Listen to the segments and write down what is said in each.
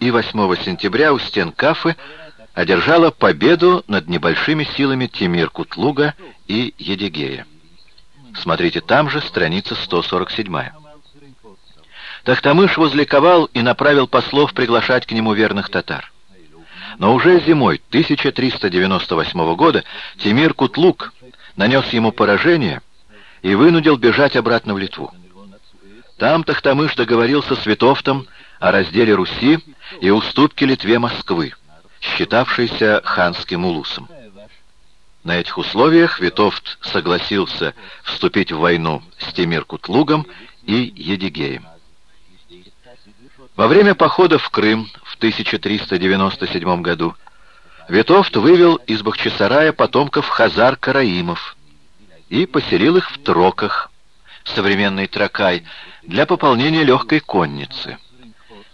и 8 сентября у стен Кафы одержала победу над небольшими силами Тимир Кутлуга и Едигея. Смотрите, там же страница 147. Тахтамыш возликовал и направил послов приглашать к нему верных татар. Но уже зимой 1398 года Тимир Кутлук нанес ему поражение и вынудил бежать обратно в Литву. Там Тахтамыш договорился с Витовтом о разделе Руси и уступке Литве Москвы, считавшейся ханским улусом. На этих условиях Витовт согласился вступить в войну с Тимир-Кутлугом и Едигеем. Во время похода в Крым в 1397 году Витовт вывел из Бахчисарая потомков хазар-караимов и поселил их в Троках, современный Тракай, для пополнения легкой конницы.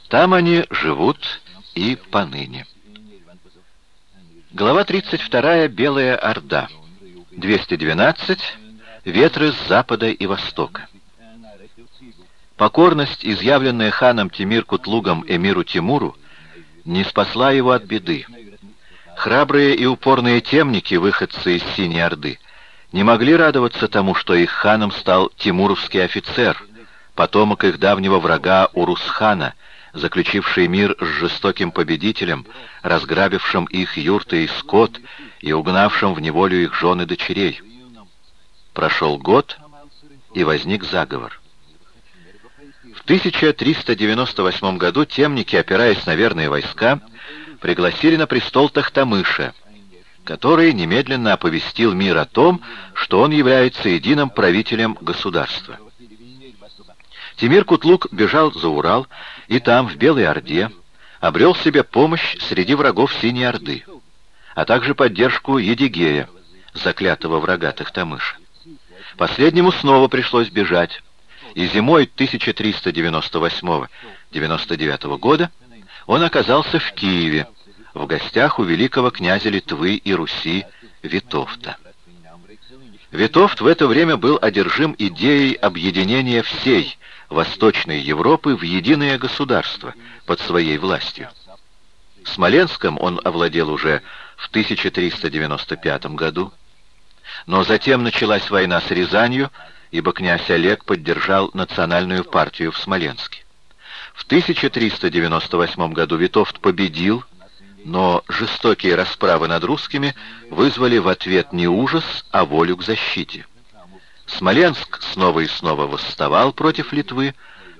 Там они живут и поныне. Глава 32. Белая Орда. 212. Ветры с запада и востока. Покорность, изъявленная ханом Тимир Кутлугом эмиру Тимуру, не спасла его от беды. Храбрые и упорные темники, выходцы из Синей Орды, не могли радоваться тому, что их ханом стал тимуровский офицер, потомок их давнего врага Урусхана, заключивший мир с жестоким победителем, разграбившим их юрты и скот и угнавшим в неволю их жены и дочерей. Прошел год, и возник заговор. В 1398 году темники, опираясь на верные войска, пригласили на престол Тахтамыша, который немедленно оповестил мир о том, что он является единым правителем государства. Тимир Кутлук бежал за Урал и там, в Белой Орде, обрел себе помощь среди врагов Синей Орды, а также поддержку Едигея, заклятого врага Тахтамыша. Последнему снова пришлось бежать, и зимой 1398-99 года он оказался в Киеве, в гостях у великого князя Литвы и Руси Витовта. Витовт в это время был одержим идеей объединения всей Восточной Европы в единое государство под своей властью. Смоленском он овладел уже в 1395 году, но затем началась война с Рязанью, ибо князь Олег поддержал национальную партию в Смоленске. В 1398 году Витовт победил, но жестокие расправы над русскими вызвали в ответ не ужас, а волю к защите. Смоленск снова и снова восставал против Литвы,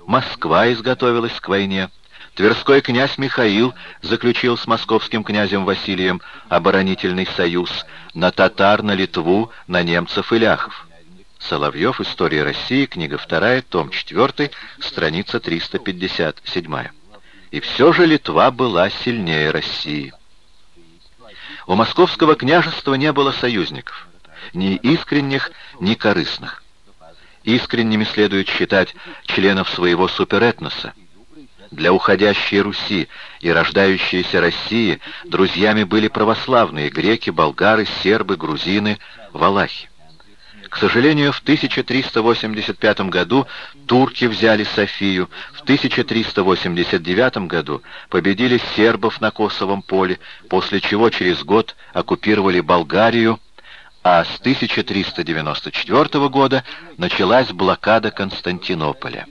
Москва изготовилась к войне, Тверской князь Михаил заключил с московским князем Василием оборонительный союз на татар, на Литву, на немцев и ляхов. Соловьев. История России. Книга 2. Том 4. Страница 357. И все же Литва была сильнее России. У московского княжества не было союзников ни искренних, ни корыстных. Искренними следует считать членов своего суперэтноса. Для уходящей Руси и рождающейся России друзьями были православные греки, болгары, сербы, грузины, валахи. К сожалению, в 1385 году турки взяли Софию, в 1389 году победили сербов на Косовом поле, после чего через год оккупировали Болгарию, а с 1394 года началась блокада Константинополя.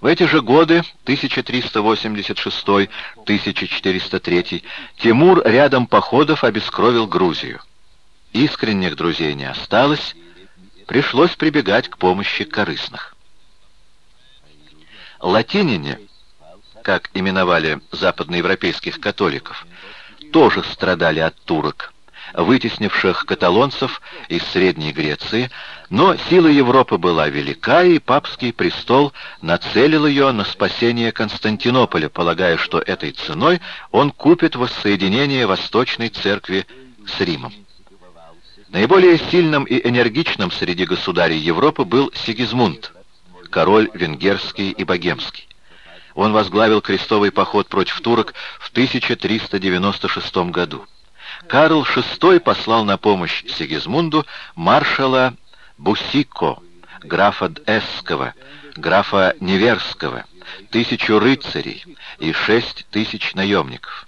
В эти же годы, 1386-1403, Тимур рядом походов обескровил Грузию. Искренних друзей не осталось, пришлось прибегать к помощи корыстных. Латинине, как именовали западноевропейских католиков, тоже страдали от турок вытеснивших каталонцев из Средней Греции, но сила Европы была велика, и папский престол нацелил ее на спасение Константинополя, полагая, что этой ценой он купит воссоединение Восточной Церкви с Римом. Наиболее сильным и энергичным среди государей Европы был Сигизмунд, король венгерский и богемский. Он возглавил крестовый поход против турок в 1396 году. Карл VI послал на помощь Сигизмунду маршала Бусико, графа Эсского, графа Неверского, тысячу рыцарей и шесть тысяч наемников.